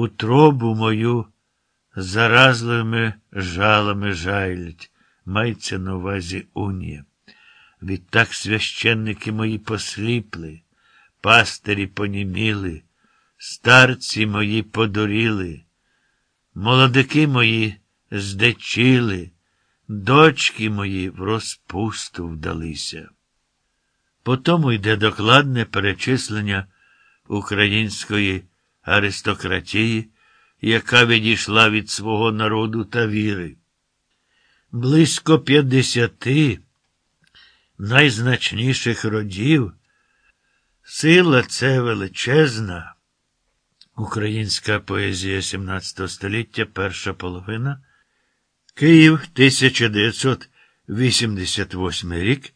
утробу мою заразливими жалами жайлять, мається на увазі унія. Відтак священники мої посліпли, пастирі поніміли, старці мої подуріли, молодики мої здечили, дочки мої в розпусту вдалися. Потому йде докладне перечислення української аристократії, яка відійшла від свого народу та віри. Близько п'ятдесяти найзначніших родів. Сила це величезна. Українська поезія XVII століття, перша половина. Київ 1988 рік.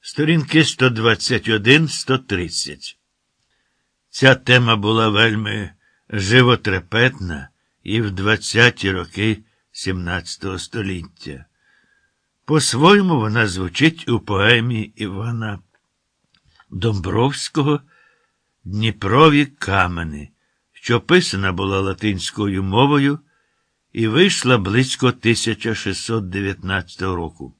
Сторінки 121-130. Ця тема була вельми животрепетна і в 20-ті роки XVII століття. По-своєму вона звучить у поемі Івана Домбровського Дніпрові камени, що писана була латинською мовою і вийшла близько 1619 року.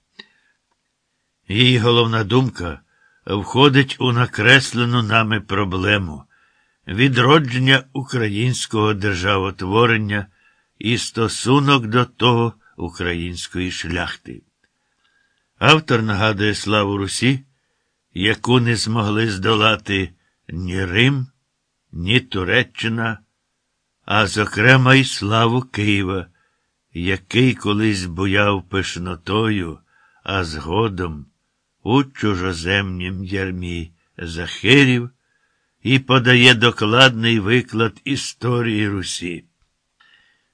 Її головна думка входить у накреслену нами проблему відродження українського державотворення і стосунок до того української шляхти. Автор нагадує славу Русі, яку не змогли здолати ні Рим, ні Туреччина, а зокрема й славу Києва, який колись буяв пишнотою, а згодом у чужоземнім ярмі захирів і подає докладний виклад історії Русі.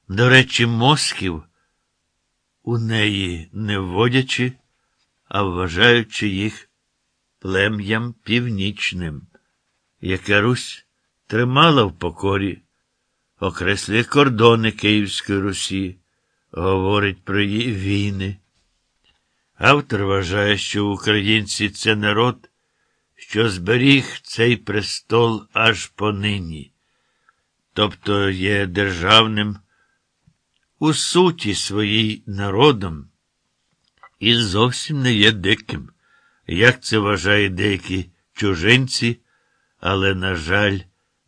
До речі, Москів, у неї не вводячи, а вважаючи їх плем'ям північним, яке Русь тримала в покорі, окреслює кордони Київської Русі, говорить про її війни. Автор вважає, що українці це народ, що зберіг цей престол аж понині, тобто є державним у суті своїй народом і зовсім не є диким, як це вважають деякі чужинці, але, на жаль,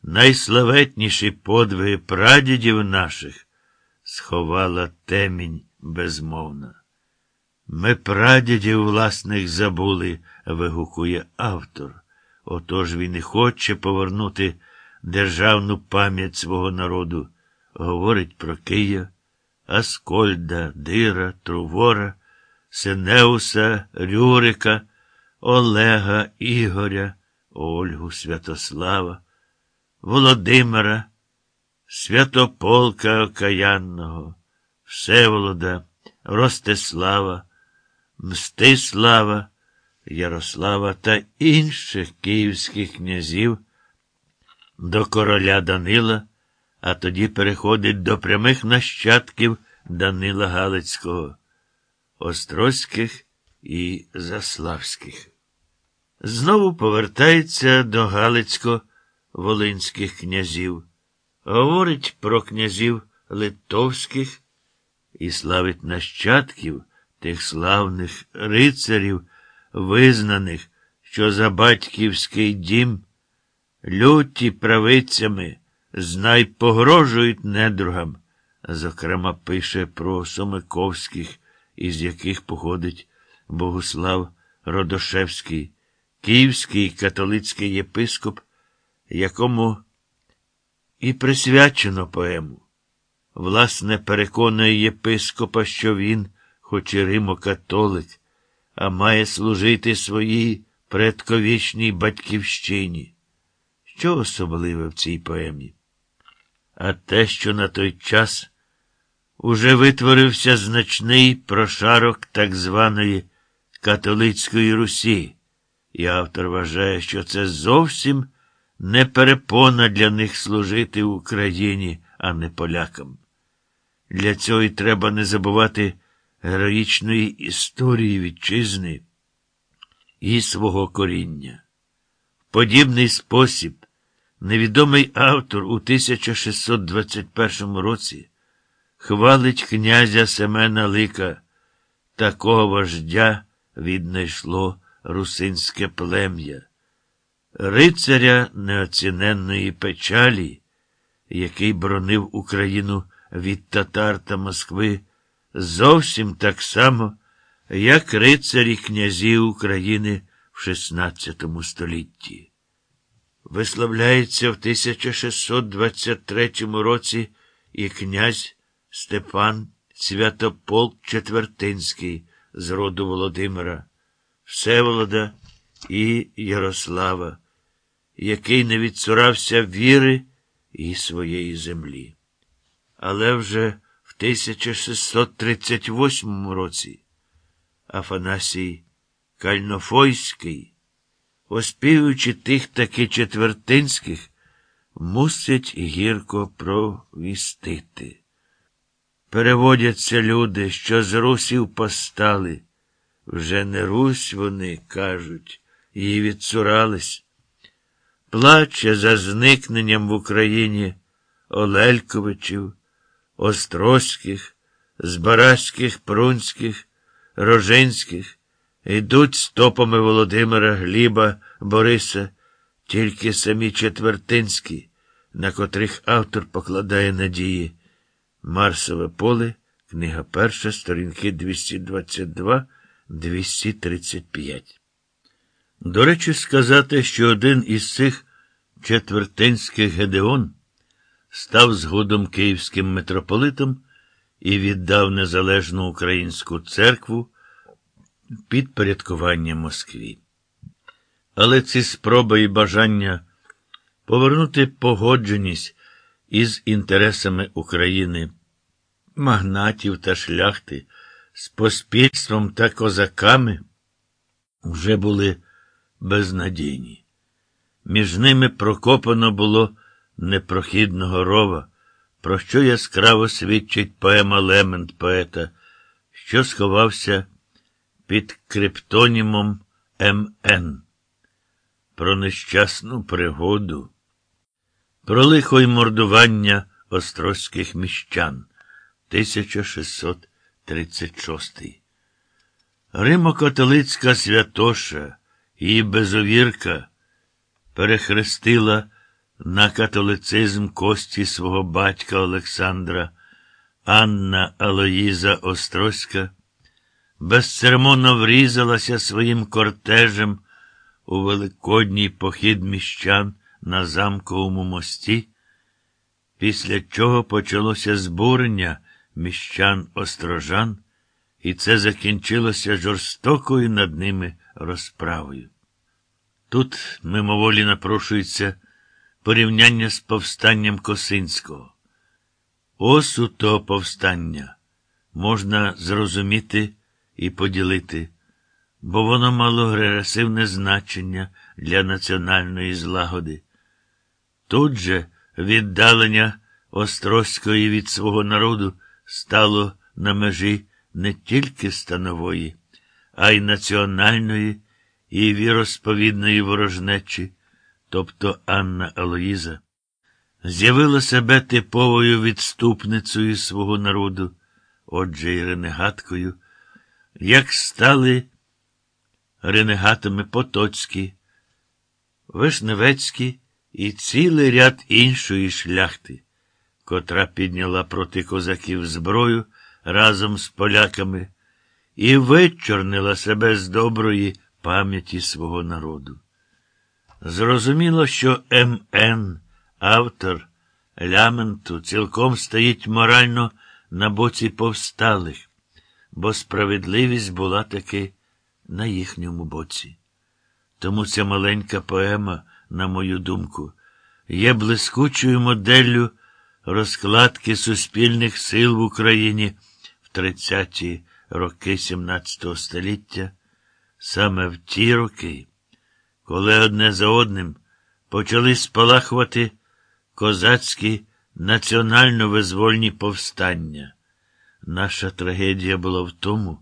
найславетніші подвиги прадідів наших сховала темінь безмовна. Ми прадідів власних забули, вигукує автор. Отож він і хоче повернути державну пам'ять свого народу. Говорить про Кия, Аскольда, Дира, Трувора, Сенеуса, Рюрика, Олега, Ігоря, Ольгу, Святослава, Володимира, Святополка Окаянного, Всеволода, Ростислава. Мстислава, Ярослава та інших київських князів до короля Данила, а тоді переходить до прямих нащадків Данила Галицького, Острозьких і Заславських. Знову повертається до Галицько-Волинських князів, говорить про князів литовських і славить нащадків тих славних рицарів, визнаних, що за батьківський дім люті правицями знай погрожують недругам, зокрема, пише про Сомиковських, із яких походить Богуслав Родошевський, київський католицький єпископ, якому і присвячено поему. Власне, переконує єпископа, що він хоч і римокатолик, а має служити своїй предковічній батьківщині. Що особливе в цій поемі? А те, що на той час уже витворився значний прошарок так званої католицької Русі, і автор вважає, що це зовсім не перепона для них служити Україні, а не полякам. Для цього й треба не забувати героїчної історії вітчизни і свого коріння. В подібний спосіб Невідомий автор у 1621 році хвалить князя Семена Лика. Такого вождя віднайшло русинське плем'я, рицаря неоціненної печалі, який бронив Україну від татар та Москви, зовсім так само, як рицарі князі України в XVI столітті. Висловляється в 1623 році і князь Степан Святополк Четвертинський з роду Володимира, Всеволода і Ярослава, який не відцурався віри і своєї землі. Але вже 1638 році Афанасій Кальнофойський, оспівуючи тих таки четвертинських, мусить гірко провістити. Переводяться люди, що з русів постали. Вже не Русь вони, кажуть, її відцурались. Плаче за зникненням в Україні Олельковичів, Острозьких, Збаразьких, Прунських, Рожинських, йдуть стопами Володимира Гліба, Бориса, тільки самі четвертинські, на котрих автор покладає надії. Марсове поле, книга перша, сторінки 222-235. До речі, сказати, що один із цих четвертинських Гедеон став згодом київським митрополитом і віддав незалежну українську церкву під порядкування Москві. Але ці спроби і бажання повернути погодженість із інтересами України, магнатів та шляхти, з поспільством та козаками вже були безнадійні. Між ними прокопано було непрохідного рова, про що яскраво свідчить поема Лемент поета, що сховався під криптонімом МН. Про нещасну пригоду про лихо й мордування острозьких міщан 1636. Римо-католицька святоша і безовірка перехрестила на католицизм кості свого батька Олександра Анна Алоїза Острозька, безцеремонно врізалася своїм кортежем у великодній похід міщан на замковому мості, після чого почалося збурення міщан острожан, і це закінчилося жорстокою над ними розправою. Тут мимоволі напрошується порівняння з повстанням Косинського. Осу того повстання можна зрозуміти і поділити, бо воно мало агресивне значення для національної злагоди. Тут же віддалення Острозької від свого народу стало на межі не тільки станової, а й національної і віросповідної ворожнечі, тобто Анна Алоїза, з'явила себе типовою відступницею свого народу, отже й ренегаткою, як стали ренегатами Потоцькі, Вишневецькі і цілий ряд іншої шляхти, котра підняла проти козаків зброю разом з поляками і вичорнила себе з доброї пам'яті свого народу. Зрозуміло, що М.Н., автор ляменту, цілком стоїть морально на боці повсталих, бо справедливість була таки на їхньому боці. Тому ця маленька поема, на мою думку, є блискучою моделлю розкладки суспільних сил в Україні в 30-ті роки 17 століття, саме в ті роки, коли одне за одним почали спалахувати козацькі національно-визвольні повстання. Наша трагедія була в тому,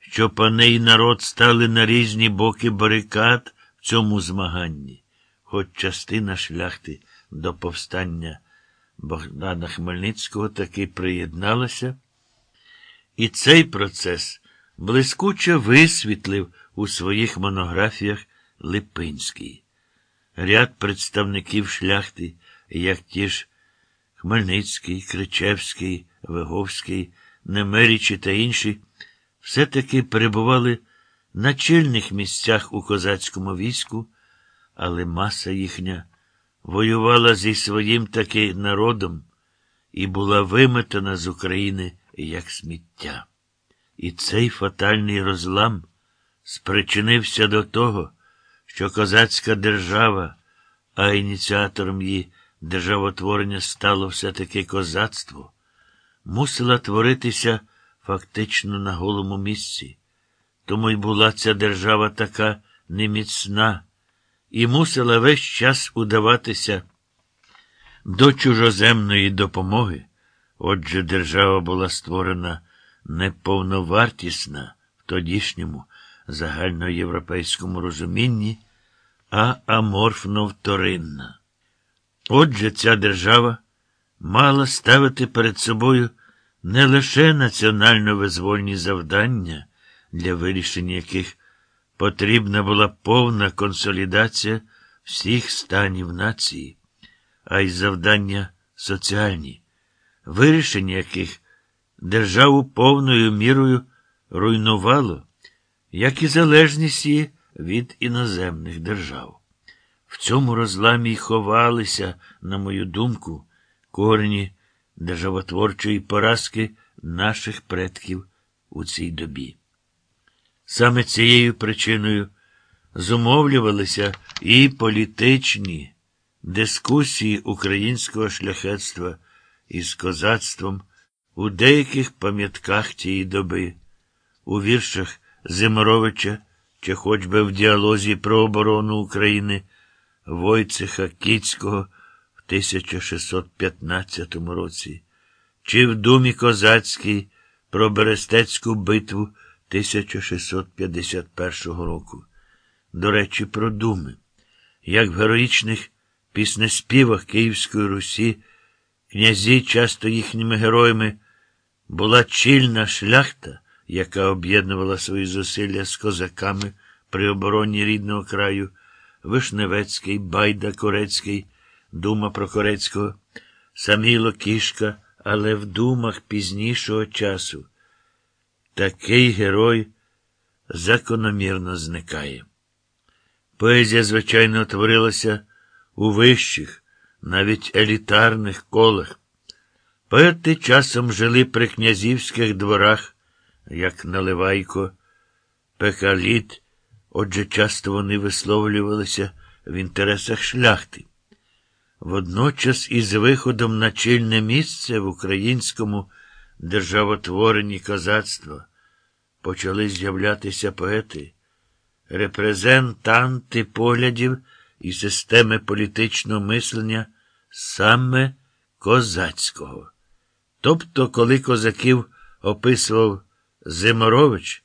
що пани й народ стали на різні боки барикад в цьому змаганні. хоч частина шляхти до повстання Богдана Хмельницького таки приєдналася, і цей процес блискуче висвітлив у своїх монографіях Липинський. Ряд представників шляхти, як ті ж Хмельницький, Кричевський, Виговський, Немерічі та інші, все-таки перебували на чільних місцях у козацькому війську, але маса їхня воювала зі своїм таки народом і була виметена з України як сміття. І цей фатальний розлам спричинився до того, що козацька держава, а ініціатором її державотворення стало все-таки козацтво, мусила творитися фактично на голому місці. Тому й була ця держава така неміцна і мусила весь час удаватися до чужоземної допомоги. Отже, держава була створена неповновартісна в тодішньому загальноєвропейському розумінні, а аморфно вторинна. Отже, ця держава мала ставити перед собою не лише національно визвольні завдання, для вирішення яких потрібна була повна консолідація всіх станів нації, а й завдання соціальні, вирішення яких державу повною мірою руйнувало, як і залежність від іноземних держав. В цьому розламі й ховалися, на мою думку, корені державотворчої поразки наших предків у цій добі. Саме цією причиною зумовлювалися і політичні дискусії українського шляхетства із козацтвом у деяких пам'ятках тієї доби, у віршах Зиморовича чи хоч би в діалозі про оборону України Войцеха Кіцького в 1615 році, чи в Думі Козацькій про Берестецьку битву 1651 року. До речі, про думи, як в героїчних піснеспівах Київської Русі, князі, часто їхніми героями, була чільна шляхта, яка об'єднувала свої зусилля з козаками при обороні рідного краю, Вишневецький, Байда Корецький, Дума про Корецького, Саміло Кішка, але в думах пізнішого часу. Такий герой закономірно зникає. Поезія, звичайно, творилася у вищих, навіть елітарних колах. Поети часом жили при князівських дворах, як Наливайко, Пекаліт, отже, часто вони висловлювалися в інтересах шляхти. Водночас із виходом на чільне місце в українському державотворенні козацтва почали з'являтися поети, репрезентанти поглядів і системи політичного мислення саме козацького. Тобто, коли козаків описував Зиморович,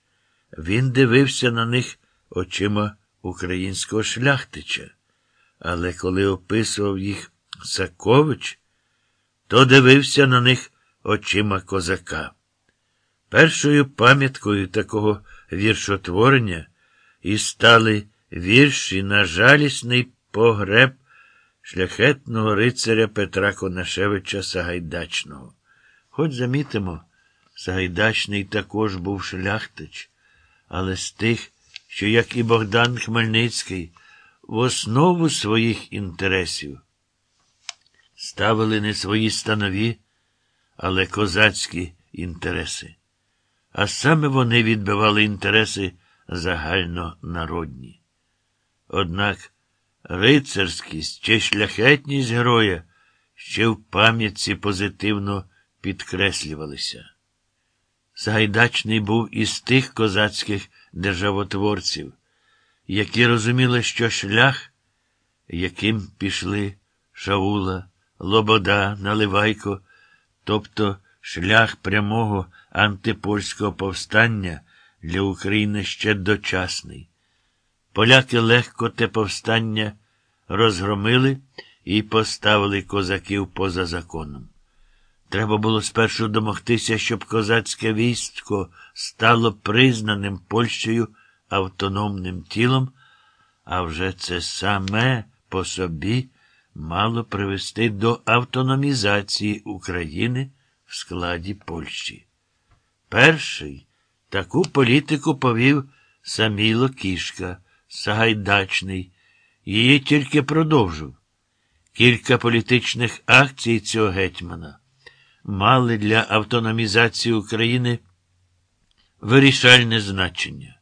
він дивився на них очима українського шляхтича. Але коли описував їх Сакович, то дивився на них очима козака. Першою пам'яткою такого віршотворення і стали вірші на жалісний погреб шляхетного рицаря Петра Конашевича Сагайдачного. Хоч замітимо, Сагайдачний також був шляхтич, але з тих, що, як і Богдан Хмельницький, в основу своїх інтересів ставили не свої станові, але козацькі інтереси. А саме вони відбивали інтереси загальнонародні. Однак рицарськість чи шляхетність героя ще в пам'ятці позитивно підкреслювалися. Сагайдачний був із тих козацьких державотворців, які розуміли, що шлях, яким пішли Шаула, Лобода, Наливайко, тобто шлях прямого антипольського повстання для України ще дочасний. Поляки легко те повстання розгромили і поставили козаків поза законом. Треба було спершу домогтися, щоб козацьке військо стало признаним Польщею автономним тілом, а вже це саме по собі мало привести до автономізації України в складі Польщі. Перший таку політику повів Саміло Кішка, Сагайдачний, її тільки продовжив. Кілька політичних акцій цього гетьмана мали для автономізації України вирішальне значення.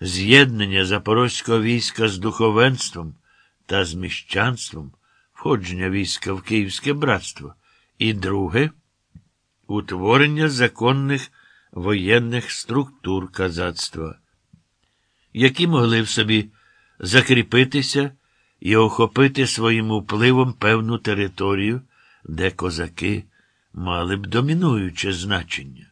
З'єднання запорозького війська з духовенством та з міщанством, входження війська в Київське братство, і друге утворення законних воєнних структур казацтва, які могли в собі закріпитися і охопити своїм впливом певну територію, де козаки мали б домінуюче значення.